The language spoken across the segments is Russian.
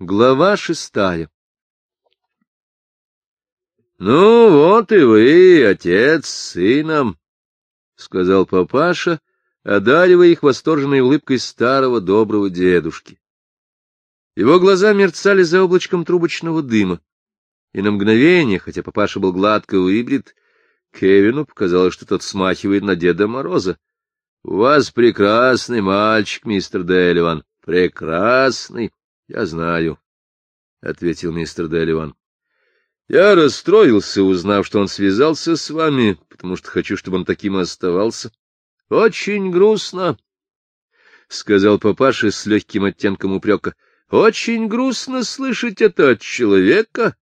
Глава шестая — Ну, вот и вы, отец с сыном, — сказал папаша, одаривая их восторженной улыбкой старого доброго дедушки. Его глаза мерцали за облачком трубочного дыма, и на мгновение, хотя папаша был гладко выбрит, Кевину показалось, что тот смахивает на Деда Мороза. — У вас прекрасный мальчик, мистер Делливан, прекрасный! —— Я знаю, — ответил мистер Делливан. — Я расстроился, узнав, что он связался с вами, потому что хочу, чтобы он таким и оставался. — Очень грустно, — сказал папаша с легким оттенком упрека. — Очень грустно слышать это от человека,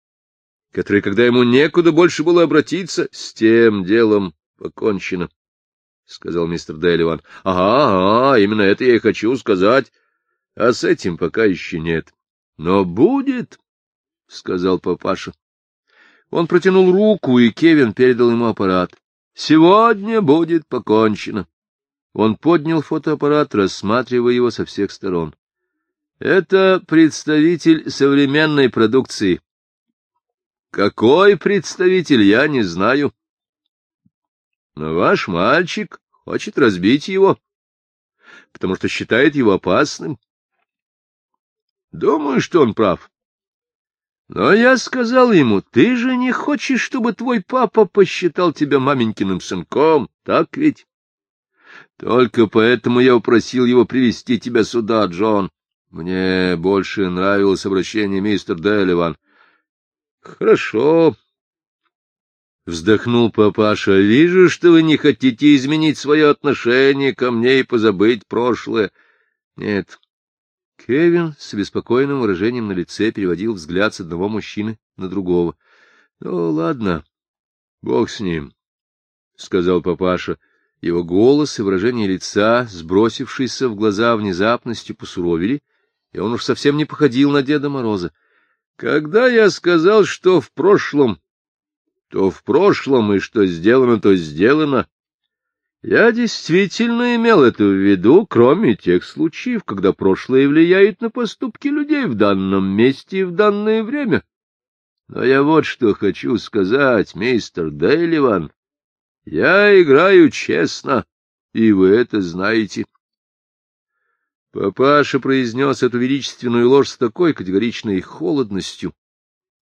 который, когда ему некуда больше было обратиться, с тем делом покончено, — сказал мистер Делливан. — Ага, ага, именно это я и хочу сказать а с этим пока еще нет. — Но будет, — сказал папаша. Он протянул руку, и Кевин передал ему аппарат. — Сегодня будет покончено. Он поднял фотоаппарат, рассматривая его со всех сторон. — Это представитель современной продукции. — Какой представитель, я не знаю. — Но ваш мальчик хочет разбить его, потому что считает его опасным. — Думаю, что он прав. Но я сказал ему, ты же не хочешь, чтобы твой папа посчитал тебя маменькиным сынком, так ведь? Только поэтому я упросил его привести тебя сюда, Джон. Мне больше нравилось обращение мистер Делливан. Хорошо. Вздохнул папаша. Вижу, что вы не хотите изменить свое отношение ко мне и позабыть прошлое. Нет, Кевин с беспокойным выражением на лице переводил взгляд с одного мужчины на другого. — Ну, ладно, бог с ним, — сказал папаша. Его голос и выражение лица, сбросившиеся в глаза внезапностью, посуровили, и он уж совсем не походил на Деда Мороза. — Когда я сказал, что в прошлом, то в прошлом, и что сделано, то сделано, я действительно имел это в виду, кроме тех случаев, когда прошлое влияет на поступки людей в данном месте и в данное время. Но я вот что хочу сказать, мистер Дейливан. Я играю честно, и вы это знаете. Папаша произнес эту величественную ложь с такой категоричной холодностью,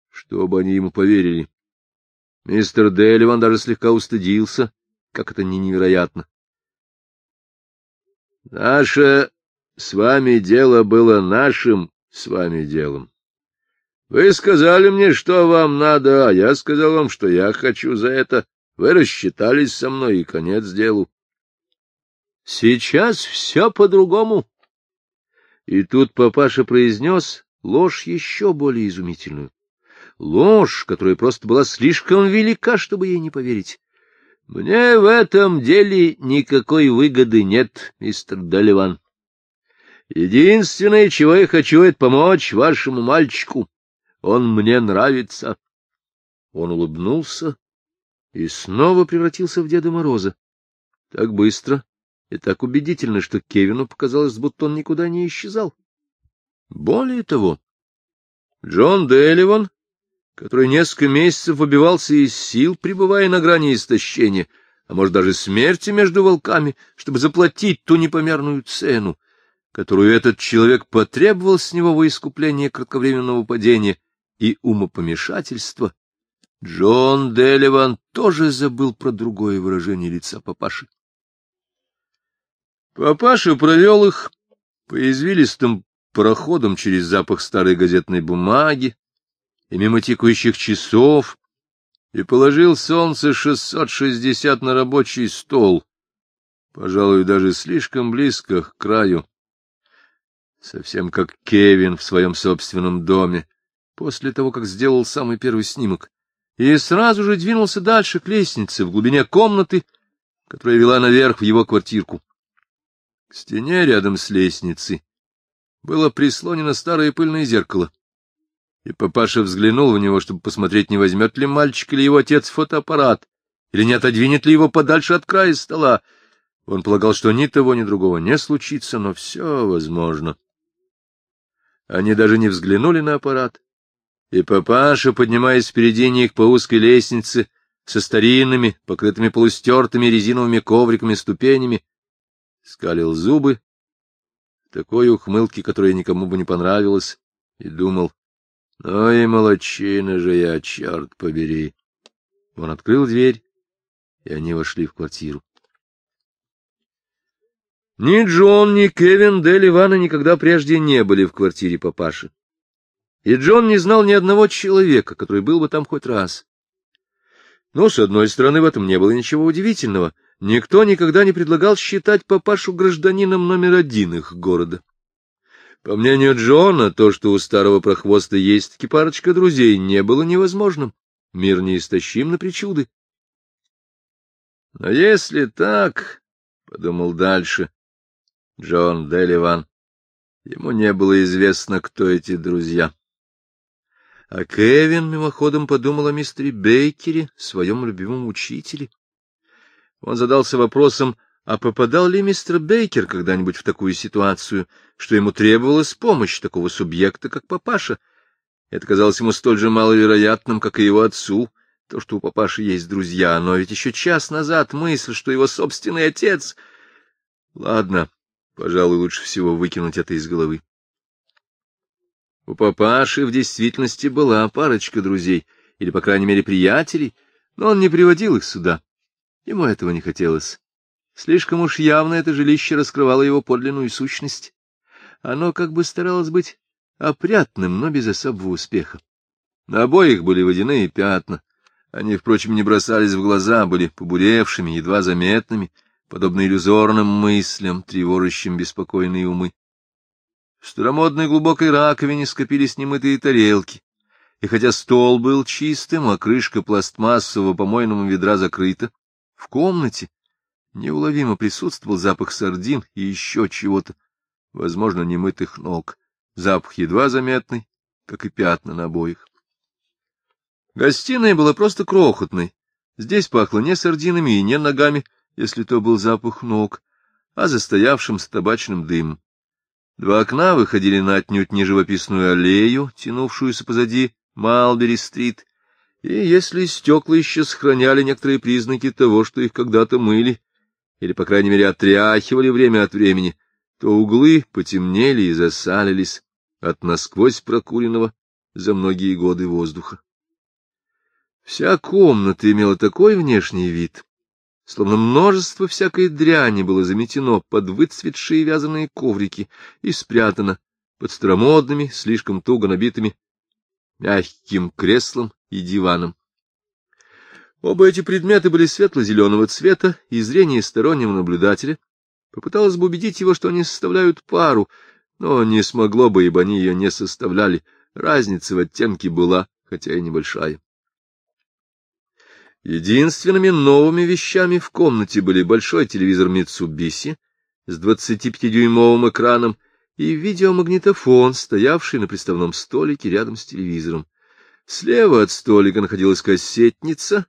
чтобы они ему поверили. Мистер Дейливан даже слегка устыдился как это не невероятно. Наше с вами дело было нашим с вами делом. Вы сказали мне, что вам надо, а я сказал вам, что я хочу за это. Вы рассчитались со мной, и конец делу. Сейчас все по-другому. И тут папаша произнес ложь еще более изумительную. Ложь, которая просто была слишком велика, чтобы ей не поверить. Мне в этом деле никакой выгоды нет, мистер Доливан. Единственное, чего я хочу, это помочь вашему мальчику. Он мне нравится. Он улыбнулся и снова превратился в Деда Мороза. Так быстро и так убедительно, что Кевину показалось, будто он никуда не исчезал. Более того, Джон Делливан который несколько месяцев выбивался из сил, пребывая на грани истощения, а может даже смерти между волками, чтобы заплатить ту непомерную цену, которую этот человек потребовал с него во искупление кратковременного падения и умопомешательства, Джон Делливан тоже забыл про другое выражение лица папаши. Папаша провел их по извилистым проходам через запах старой газетной бумаги, и мимо текущих часов, и положил солнце 660 на рабочий стол, пожалуй, даже слишком близко к краю, совсем как Кевин в своем собственном доме, после того, как сделал самый первый снимок, и сразу же двинулся дальше к лестнице в глубине комнаты, которая вела наверх в его квартирку. К стене рядом с лестницей было прислонено старое пыльное зеркало. И папаша взглянул в него, чтобы посмотреть, не возьмет ли мальчик или его отец фотоаппарат, или не отодвинет ли его подальше от края стола. Он полагал, что ни того, ни другого не случится, но все возможно. Они даже не взглянули на аппарат. И папаша, поднимаясь впереди них по узкой лестнице, со старинными, покрытыми полустертыми резиновыми ковриками ступенями, скалил зубы такой ухмылки, которая никому бы не понравилась, и думал, ну и молочина же я, черт побери. Он открыл дверь, и они вошли в квартиру. Ни Джон, ни Кевин Дель Ивана никогда прежде не были в квартире папаши. И Джон не знал ни одного человека, который был бы там хоть раз. Но, с одной стороны, в этом не было ничего удивительного. Никто никогда не предлагал считать папашу гражданином номер один их города. По мнению Джона, то, что у старого прохвоста есть-таки парочка друзей, не было невозможным. Мир неистощим на причуды. — Но если так, — подумал дальше Джон Деливан, — ему не было известно, кто эти друзья. А Кевин мимоходом подумал о мистере Бейкере, своем любимом учителе. Он задался вопросом, — а попадал ли мистер Бейкер когда-нибудь в такую ситуацию, что ему требовалась помощь такого субъекта, как папаша? Это казалось ему столь же маловероятным, как и его отцу, то, что у папаши есть друзья, но ведь еще час назад мысль, что его собственный отец... Ладно, пожалуй, лучше всего выкинуть это из головы. У папаши в действительности была парочка друзей, или, по крайней мере, приятелей, но он не приводил их сюда. Ему этого не хотелось. Слишком уж явно это жилище раскрывало его подлинную сущность. Оно как бы старалось быть опрятным, но без особого успеха. На обоих были водяные пятна. Они, впрочем, не бросались в глаза, были побуревшими, едва заметными, подобно иллюзорным мыслям, тревожащим беспокойные умы. В старомодной глубокой раковине скопились немытые тарелки, и хотя стол был чистым, а крышка пластмассового помойного ведра закрыта, в комнате Неуловимо присутствовал запах сардин и еще чего-то, возможно, немытых ног. Запах едва заметный, как и пятна на обоих. Гостиная была просто крохотной. Здесь пахло не сардинами и не ногами, если то был запах ног, а застоявшимся табачным дымом. Два окна выходили на отнюдь не живописную аллею, тянувшуюся позади Малбери-стрит, и если стекла еще сохраняли некоторые признаки того, что их когда-то мыли, или, по крайней мере, отряхивали время от времени, то углы потемнели и засалились от насквозь прокуренного за многие годы воздуха. Вся комната имела такой внешний вид, словно множество всякой дряни было заметено под выцветшие вязаные коврики и спрятано под старомодными, слишком туго набитыми мягким креслом и диваном. Оба эти предметы были светло-зеленого цвета, и зрение стороннего наблюдателя попыталось бы убедить его, что они составляют пару, но не смогло бы, ибо они ее не составляли. Разница в оттенке была, хотя и небольшая. Единственными новыми вещами в комнате были большой телевизор Mitsubishi с 25-дюймовым экраном и видеомагнитофон, стоявший на приставном столике рядом с телевизором. Слева от столика находилась кассетница,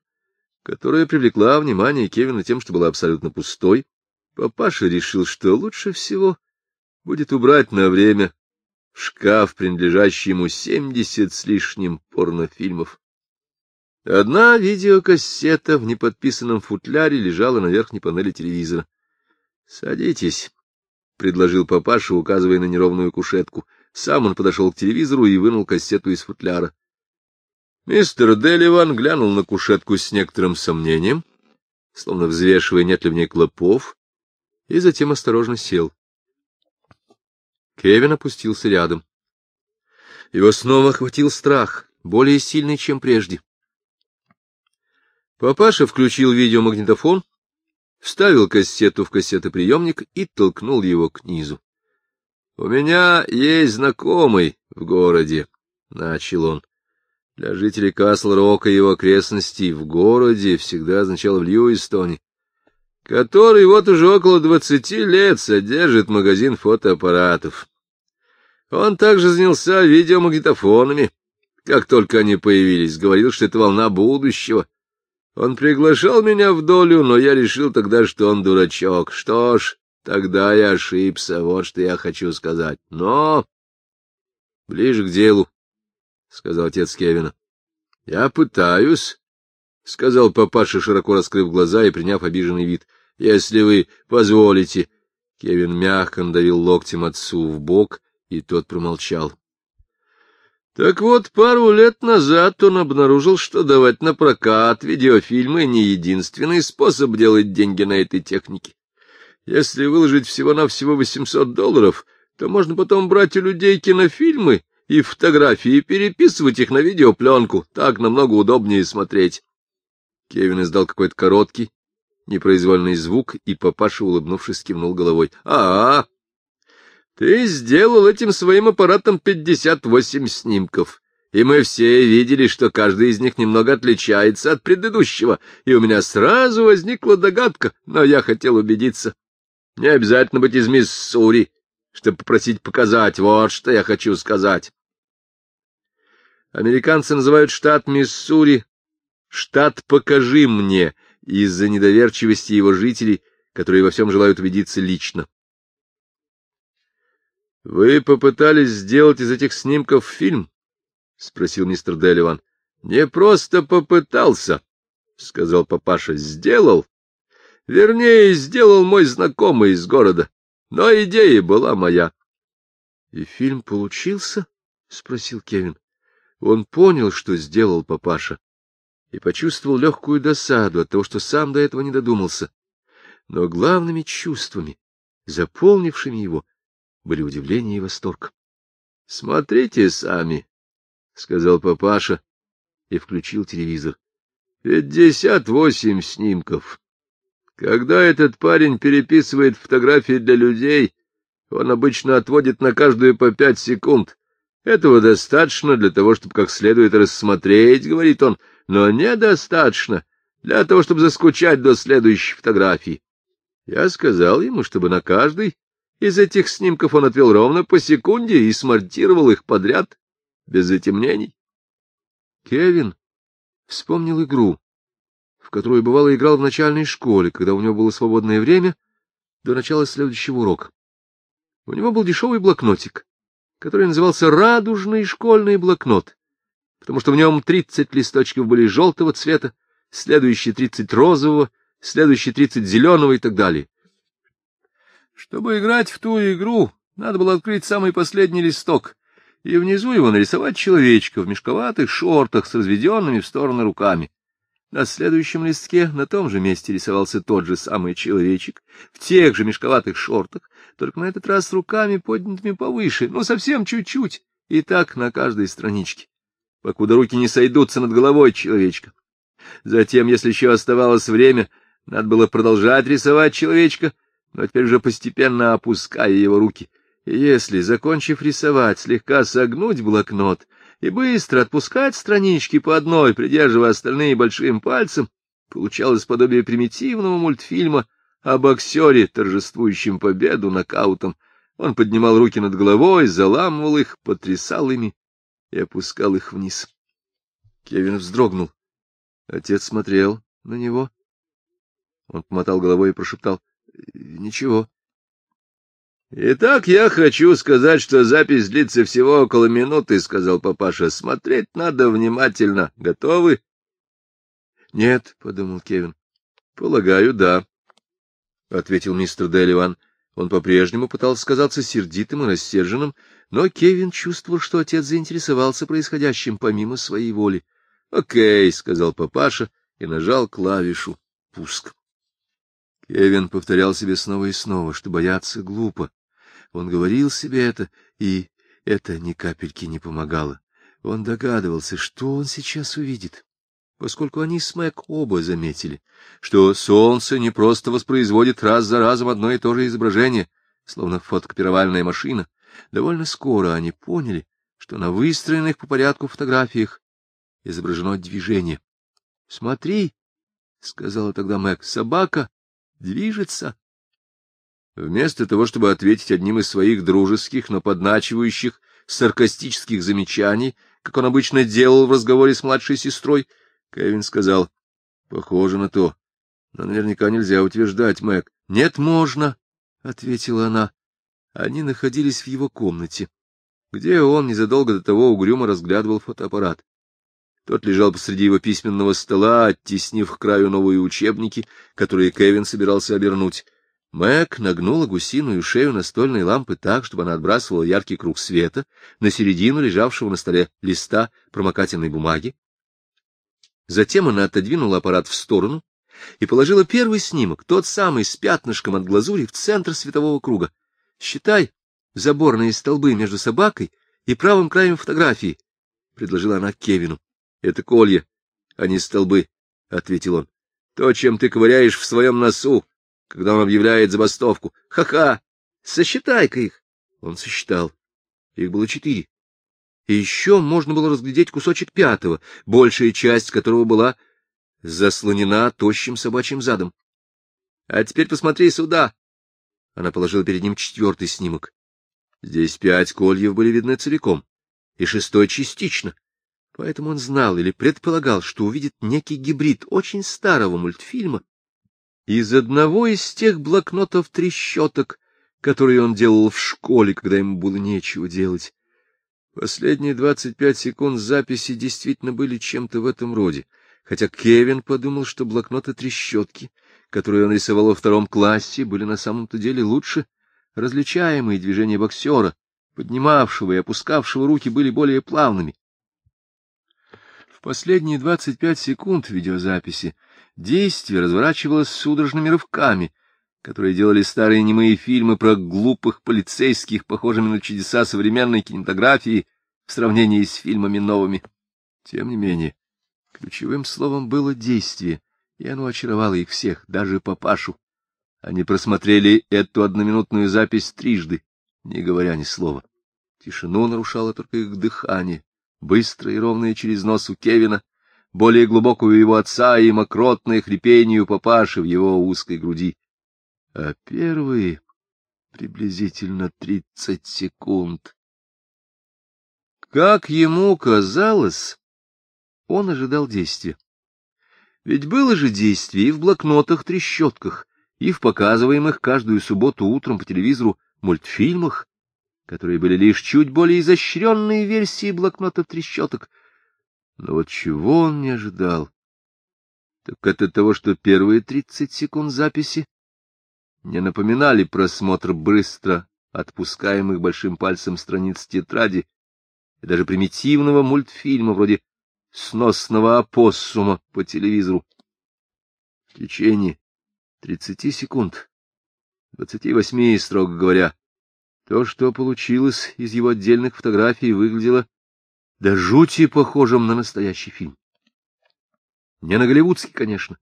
которая привлекла внимание Кевина тем, что была абсолютно пустой, папаша решил, что лучше всего будет убрать на время шкаф, принадлежащий ему семьдесят с лишним порнофильмов. Одна видеокассета в неподписанном футляре лежала на верхней панели телевизора. — Садитесь, — предложил папаша, указывая на неровную кушетку. Сам он подошел к телевизору и вынул кассету из футляра. Мистер Деливан глянул на кушетку с некоторым сомнением, словно взвешивая, нет ли в ней клопов, и затем осторожно сел. Кевин опустился рядом. Его снова охватил страх, более сильный, чем прежде. Папаша включил видеомагнитофон, вставил кассету в кассетоприемник и толкнул его к низу. — У меня есть знакомый в городе, — начал он. Для жителей Касл-Рока и его окрестностей в городе всегда означало в Льюистоне, который вот уже около двадцати лет содержит магазин фотоаппаратов. Он также занялся видеомагнитофонами. Как только они появились, говорил, что это волна будущего. Он приглашал меня в долю, но я решил тогда, что он дурачок. Что ж, тогда я ошибся, вот что я хочу сказать. Но ближе к делу сказал отец Кевина. — Я пытаюсь, — сказал папаша, широко раскрыв глаза и приняв обиженный вид. — Если вы позволите. Кевин мягко надавил локтем отцу в бок, и тот промолчал. Так вот, пару лет назад он обнаружил, что давать на прокат видеофильмы — не единственный способ делать деньги на этой технике. Если выложить всего-навсего 800 долларов, то можно потом брать у людей кинофильмы и фотографии, и переписывать их на видеопленку. Так намного удобнее смотреть. Кевин издал какой-то короткий, непроизвольный звук, и папаша, улыбнувшись, кивнул головой. а а Ты сделал этим своим аппаратом пятьдесят восемь снимков, и мы все видели, что каждый из них немного отличается от предыдущего, и у меня сразу возникла догадка, но я хотел убедиться. Не обязательно быть из Миссури, чтобы попросить показать, вот что я хочу сказать. Американцы называют штат Миссури «штат покажи мне» из-за недоверчивости его жителей, которые во всем желают убедиться лично. — Вы попытались сделать из этих снимков фильм? — спросил мистер Делливан. — Не просто попытался, — сказал папаша, — сделал. Вернее, сделал мой знакомый из города, но идея была моя. — И фильм получился? — спросил Кевин. Он понял, что сделал папаша, и почувствовал легкую досаду от того, что сам до этого не додумался. Но главными чувствами, заполнившими его, были удивление и восторг. — Смотрите сами, — сказал папаша и включил телевизор. — Пятьдесят восемь снимков. Когда этот парень переписывает фотографии для людей, он обычно отводит на каждую по пять секунд. Этого достаточно для того, чтобы как следует рассмотреть, — говорит он, — но недостаточно для того, чтобы заскучать до следующей фотографии. Я сказал ему, чтобы на каждый из этих снимков он отвел ровно по секунде и смортировал их подряд, без затемнений. Кевин вспомнил игру, в которую бывало играл в начальной школе, когда у него было свободное время до начала следующего урока. У него был дешевый блокнотик который назывался «Радужный школьный блокнот», потому что в нем 30 листочков были желтого цвета, следующие 30 розового, следующие 30 зеленого и так далее. Чтобы играть в ту игру, надо было открыть самый последний листок и внизу его нарисовать человечка в мешковатых шортах с разведенными в стороны руками. На следующем листке на том же месте рисовался тот же самый человечек, в тех же мешковатых шортах, только на этот раз руками поднятыми повыше, но совсем чуть-чуть, и так на каждой страничке, покуда руки не сойдутся над головой человечка. Затем, если еще оставалось время, надо было продолжать рисовать человечка, но теперь уже постепенно опуская его руки. И если, закончив рисовать, слегка согнуть блокнот — и быстро отпускать странички по одной, придерживая остальные большим пальцем, получалось подобие примитивного мультфильма о боксере, торжествующем победу нокаутом. Он поднимал руки над головой, заламывал их, потрясал ими и опускал их вниз. Кевин вздрогнул. Отец смотрел на него. Он помотал головой и прошептал. — Ничего. «Итак, я хочу сказать, что запись длится всего около минуты», — сказал папаша. «Смотреть надо внимательно. Готовы?» «Нет», — подумал Кевин. «Полагаю, да», — ответил мистер Делливан. Он по-прежнему пытался казаться сердитым и рассерженным, но Кевин чувствовал, что отец заинтересовался происходящим помимо своей воли. «Окей», — сказал папаша и нажал клавишу «Пуск». Кевин повторял себе снова и снова, что бояться глупо, он говорил себе это, и это ни капельки не помогало. Он догадывался, что он сейчас увидит, поскольку они с Мэг оба заметили, что солнце не просто воспроизводит раз за разом одно и то же изображение, словно фотокопировальная машина. Довольно скоро они поняли, что на выстроенных по порядку фотографиях изображено движение. — Смотри, — сказала тогда Мэг, — собака движется. Вместо того, чтобы ответить одним из своих дружеских, но подначивающих, саркастических замечаний, как он обычно делал в разговоре с младшей сестрой, Кевин сказал, — Похоже на то. Но наверняка нельзя утверждать, Мэг. — Нет, можно, — ответила она. Они находились в его комнате, где он незадолго до того угрюмо разглядывал фотоаппарат. Тот лежал посреди его письменного стола, оттеснив к краю новые учебники, которые Кевин собирался обернуть. Мэг нагнула гусиную шею настольной лампы так, чтобы она отбрасывала яркий круг света на середину лежавшего на столе листа промокательной бумаги. Затем она отодвинула аппарат в сторону и положила первый снимок, тот самый с пятнышком от глазури, в центр светового круга. «Считай заборные столбы между собакой и правым краем фотографии», — предложила она Кевину. «Это колья, а не столбы», — ответил он. «То, чем ты ковыряешь в своем носу, когда он объявляет забастовку. Ха-ха! Сосчитай-ка их! Он сосчитал. Их было четыре. И еще можно было разглядеть кусочек пятого, большая часть которого была заслонена тощим собачьим задом. — А теперь посмотри сюда! Она положила перед ним четвертый снимок. Здесь пять кольев были видны целиком, и шестой частично. Поэтому он знал или предполагал, что увидит некий гибрид очень старого мультфильма из одного из тех блокнотов трещоток, которые он делал в школе, когда ему было нечего делать. Последние двадцать пять секунд записи действительно были чем-то в этом роде, хотя Кевин подумал, что блокноты трещотки, которые он рисовал во втором классе, были на самом-то деле лучше. Различаемые движения боксера, поднимавшего и опускавшего руки, были более плавными. В последние двадцать пять секунд видеозаписи Действие разворачивалось судорожными рывками, которые делали старые немые фильмы про глупых полицейских, похожими на чудеса современной кинематографии в сравнении с фильмами новыми. Тем не менее, ключевым словом было действие, и оно очаровало их всех, даже папашу. Они просмотрели эту одноминутную запись трижды, не говоря ни слова. Тишину нарушало только их дыхание, быстрое и ровное через нос у Кевина, более глубокую его отца и мокротное хрипению папаши в его узкой груди. А первые приблизительно тридцать секунд. Как ему казалось, он ожидал действия. Ведь было же действие и в блокнотах-трещотках, и в показываемых каждую субботу утром по телевизору мультфильмах, которые были лишь чуть более изощренные версии блокнотов-трещоток — но вот чего он не ожидал, так это того, что первые тридцать секунд записи не напоминали просмотр быстро отпускаемых большим пальцем страниц тетради и даже примитивного мультфильма вроде «Сносного опоссума» по телевизору. В течение тридцати секунд, двадцати восьми, строго говоря, то, что получилось из его отдельных фотографий, выглядело до жути похожим на настоящий фильм. Не на голливудский, конечно,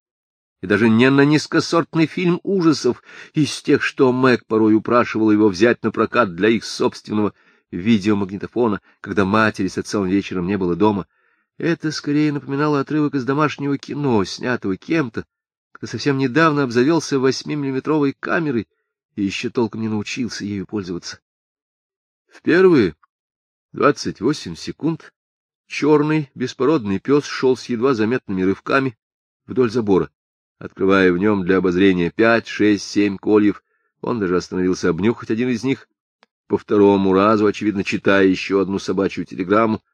и даже не на низкосортный фильм ужасов из тех, что Мэг порой упрашивала его взять на прокат для их собственного видеомагнитофона, когда матери с отцом вечером не было дома. Это скорее напоминало отрывок из домашнего кино, снятого кем-то, кто совсем недавно обзавелся восьмимиллиметровой камерой и еще толком не научился ею пользоваться. Впервые. 28 секунд черный беспородный пес шел с едва заметными рывками вдоль забора, открывая в нем для обозрения пять, шесть, семь кольев. Он даже остановился обнюхать один из них, по второму разу, очевидно, читая еще одну собачью телеграмму,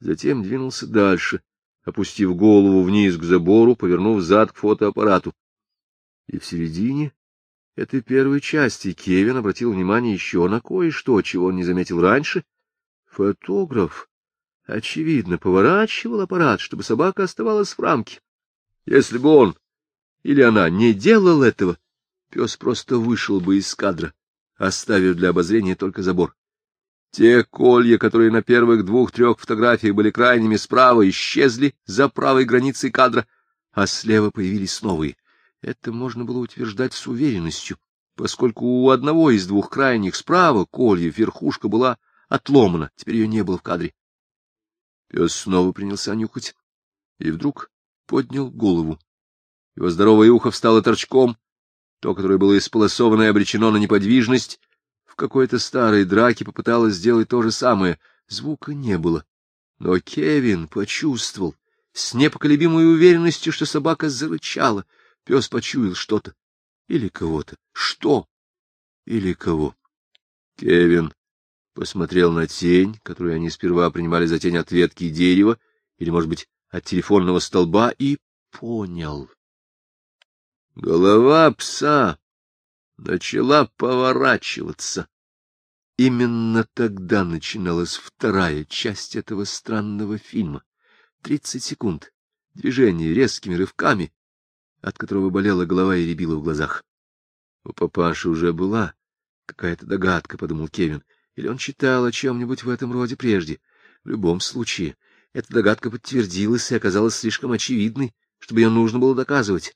затем двинулся дальше, опустив голову вниз к забору, повернув зад к фотоаппарату. И в середине этой первой части Кевин обратил внимание еще на кое-что, чего он не заметил раньше, Фотограф, очевидно, поворачивал аппарат, чтобы собака оставалась в рамке. Если бы он или она не делал этого, пес просто вышел бы из кадра, оставив для обозрения только забор. Те колья, которые на первых двух-трех фотографиях были крайними справа, исчезли за правой границей кадра, а слева появились новые. Это можно было утверждать с уверенностью, поскольку у одного из двух крайних справа кольев верхушка была отломана, теперь ее не было в кадре. Пес снова принялся нюхать и вдруг поднял голову. Его здоровое ухо встало торчком, то, которое было исполосовано и обречено на неподвижность, в какой-то старой драке попыталось сделать то же самое. Звука не было. Но Кевин почувствовал с непоколебимой уверенностью, что собака зарычала. Пес почуял что-то или кого-то. Что или кого? Кевин посмотрел на тень, которую они сперва принимали за тень от ветки дерева или, может быть, от телефонного столба, и понял. Голова пса начала поворачиваться. Именно тогда начиналась вторая часть этого странного фильма. Тридцать секунд, движение резкими рывками, от которого болела голова и рябила в глазах. У папаши уже была какая-то догадка, — подумал Кевин, или он читал о чем-нибудь в этом роде прежде. В любом случае, эта догадка подтвердилась и оказалась слишком очевидной, чтобы ее нужно было доказывать.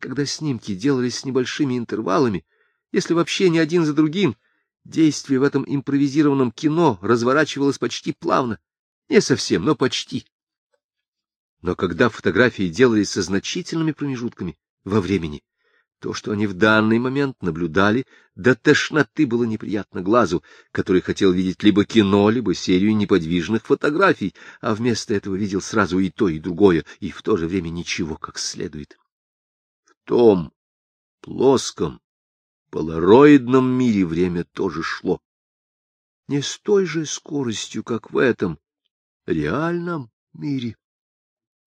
Когда снимки делались с небольшими интервалами, если вообще не один за другим, действие в этом импровизированном кино разворачивалось почти плавно. Не совсем, но почти. Но когда фотографии делались со значительными промежутками во времени, то, что они в данный момент наблюдали, до тошноты было неприятно глазу, который хотел видеть либо кино, либо серию неподвижных фотографий, а вместо этого видел сразу и то, и другое, и в то же время ничего как следует. В том плоском, полароидном мире время тоже шло. Не с той же скоростью, как в этом реальном мире.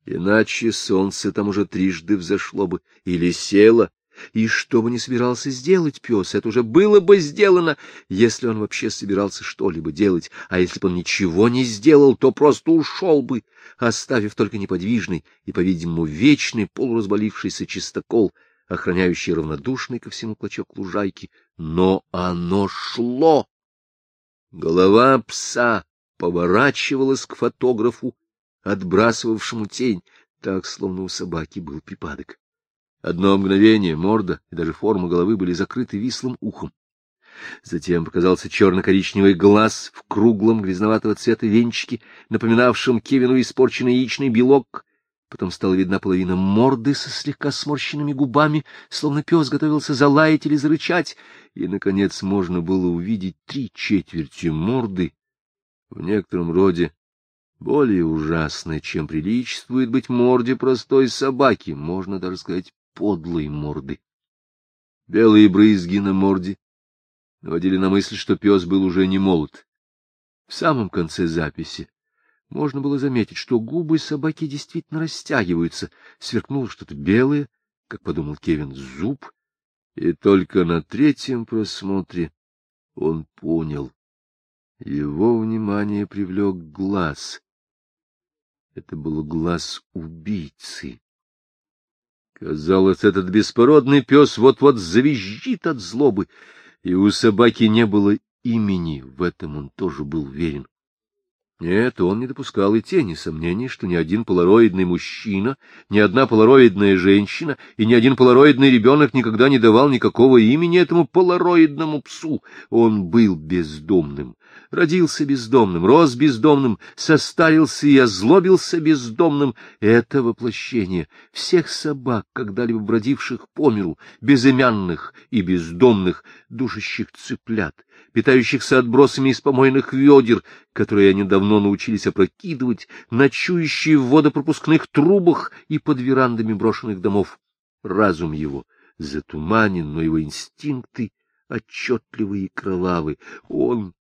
Иначе солнце там уже трижды взошло бы или село, и что бы ни собирался сделать пес, это уже было бы сделано, если он вообще собирался что-либо делать, а если бы он ничего не сделал, то просто ушел бы, оставив только неподвижный и, по-видимому, вечный полуразболившийся чистокол, охраняющий равнодушный ко всему клочок лужайки. Но оно шло! Голова пса поворачивалась к фотографу, отбрасывавшему тень, так, словно у собаки был припадок. Одно мгновение морда и даже форма головы были закрыты вислым ухом. Затем показался черно-коричневый глаз в круглом грязноватого цвета венчике, напоминавшем Кевину испорченный яичный белок. Потом стала видна половина морды со слегка сморщенными губами, словно пес готовился залаять или зарычать, и, наконец, можно было увидеть три четверти морды, в некотором роде более ужасной, чем приличествует быть морде простой собаки, можно даже сказать подлой морды. Белые брызги на морде наводили на мысль, что пес был уже не молод. В самом конце записи можно было заметить, что губы собаки действительно растягиваются. Сверкнуло что-то белое, как подумал Кевин, зуб. И только на третьем просмотре он понял. Его внимание привлек глаз. Это был глаз убийцы. Казалось, этот беспородный пес вот-вот завизжит от злобы, и у собаки не было имени, в этом он тоже был уверен. Нет, он не допускал и тени сомнений, что ни один полароидный мужчина, ни одна полароидная женщина и ни один полароидный ребенок никогда не давал никакого имени этому полароидному псу. Он был бездомным, родился бездомным, рос бездомным, состарился и озлобился бездомным. Это воплощение всех собак, когда-либо бродивших по миру, безымянных и бездомных, душащих цыплят, питающихся отбросами из помойных ведер, которые они давно научились опрокидывать, ночующие в водопропускных трубах и под верандами брошенных домов. Разум его затуманен, но его инстинкты — отчетливые и кровавы. Он